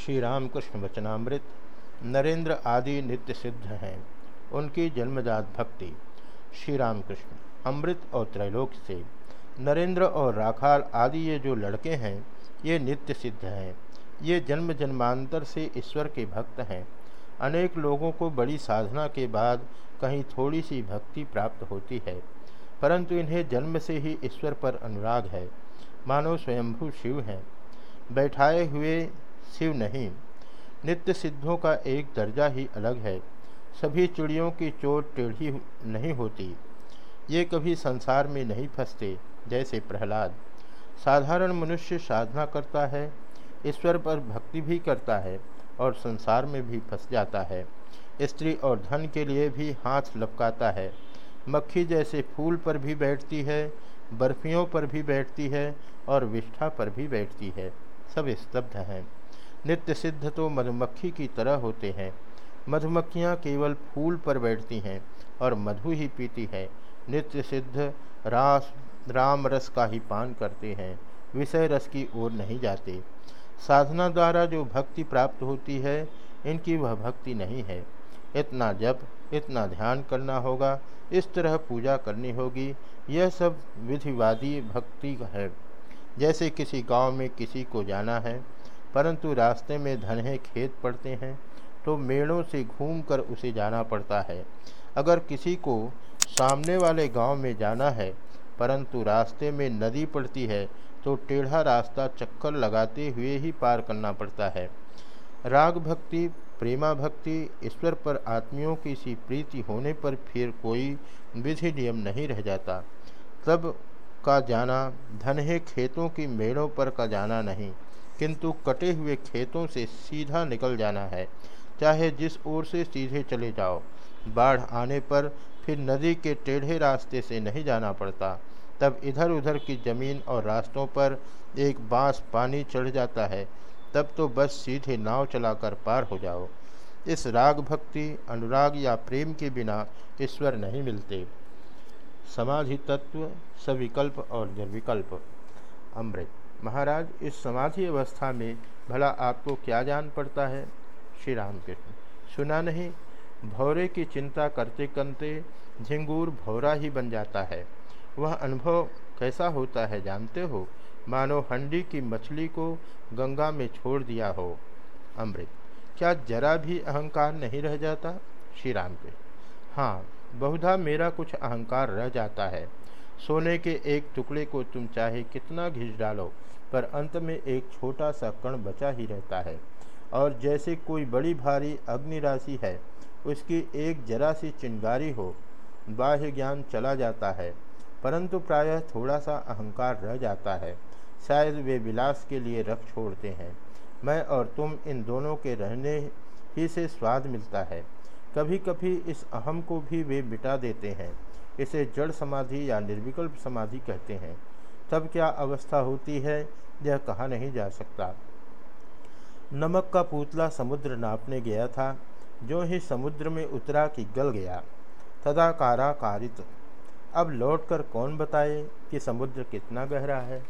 श्री रामकृष्ण वचनामृत, नरेंद्र आदि नित्य सिद्ध हैं। उनकी जन्मजात भक्ति श्री रामकृष्ण अमृत और त्रैलोक से। नरेंद्र और राखाल आदि ये जो लड़के हैं, ये नित्य सिद्ध हैं। ये जन्म जन्मांतर से ईश्वर के भक्त हैं। अनेक लोगों को बड़ी साधना के बाद कहीं थोड़ी सी भक्ति प्राप्त होती है, परंतु इन्हें जन्म से ही ईश्वर पर अनुराग है। मानो स्वयंभू शिव हैं। बैठाए हुए शिव नहीं। नित्य सिद्धों का एक दर्जा ही अलग है। सभी चिड़ियों की चोट टेढ़ी नहीं होती। ये कभी संसार में नहीं फंसते, जैसे प्रहलाद। साधारण मनुष्य साधना करता है, ईश्वर पर भक्ति भी करता है और संसार में भी फंस जाता है। स्त्री और धन के लिए भी हाथ लपकाता है। मक्खी जैसे फूल पर भी बैठती है, बर्फियों पर भी बैठती है और विष्ठा पर भी बैठती है। सब स्तब्ध हैं। नित्य सिद्ध तो मधुमक्खी की तरह होते हैं। मधुमक्खियाँ केवल फूल पर बैठती हैं और मधु ही पीती है। नित्य सिद्ध रास राम रस का ही पान करते हैं। विषय रस की ओर नहीं जाते। साधना द्वारा जो भक्ति प्राप्त होती है, इनकी वह भक्ति नहीं है। इतना जप, इतना ध्यान करना होगा, इस तरह पूजा करनी होगी, यह सब विधिवादी भक्ति है। जैसे किसी गाँव में किसी को जाना है परंतु रास्ते में धनहे खेत पड़ते हैं तो मेड़ों से घूमकर उसे जाना पड़ता है। अगर किसी को सामने वाले गाँव में जाना है, परंतु रास्ते में नदी पड़ती है तो टेढ़ा रास्ता चक्कर लगाते हुए ही पार करना पड़ता है। राग भक्ति, प्रेमा भक्ति, ईश्वर पर आत्मियों की सी प्रीति होने पर फिर कोई विधि नियम नहीं रह जाता। तब का जाना, धनहे खेतों की मेड़ों पर का जाना नहीं। किंतु कटे हुए खेतों से सीधा निकल जाना है। चाहे जिस ओर से सीधे चले जाओ, बाढ़ आने पर फिर नदी के टेढ़े रास्ते से नहीं जाना पड़ता। तब इधर उधर की ज़मीन और रास्तों पर एक बाँस पानी चढ़ जाता है। तब तो बस सीधे नाव चलाकर पार हो जाओ। इस राग भक्ति, अनुराग या प्रेम के बिना ईश्वर नहीं मिलते। समाधि तत्व, सविकल्प और निर्विकल्प। अमृत। महाराज, इस समाधि अवस्था में भला आपको क्या जान पड़ता है? श्री राम कृष्ण सुना नहीं, भौरे की चिंता करते करते झिंगूर भौरा ही बन जाता है। वह अनुभव कैसा होता है जानते हो? मानो हंडी की मछली को गंगा में छोड़ दिया हो। अमृत, क्या जरा भी अहंकार नहीं रह जाता? श्री राम के हाँ बहुधा मेरा कुछ अहंकार रह जाता है। सोने के एक टुकड़े को तुम चाहे कितना घिस डालो पर अंत में एक छोटा सा कण बचा ही रहता है। और जैसे कोई बड़ी भारी अग्नि राशि है, उसकी एक जरा सी चिंगारी हो, बाह्य ज्ञान चला जाता है। परंतु प्रायः थोड़ा सा अहंकार रह जाता है। शायद वे विलास के लिए रख छोड़ते हैं। मैं और तुम इन दोनों के रहने ही से स्वाद मिलता है। कभी कभी इस अहम को भी वे मिटा देते हैं। इसे जड़ समाधि या निर्विकल्प समाधि कहते हैं। तब क्या अवस्था होती है? यह कहा नहीं जा सकता। नमक का पुतला समुद्र नापने गया था, जो ही समुद्र में उतरा कि गल गया तदाकाराकारित कारा कारित अब लौटकर कौन बताए कि समुद्र कितना गहरा है?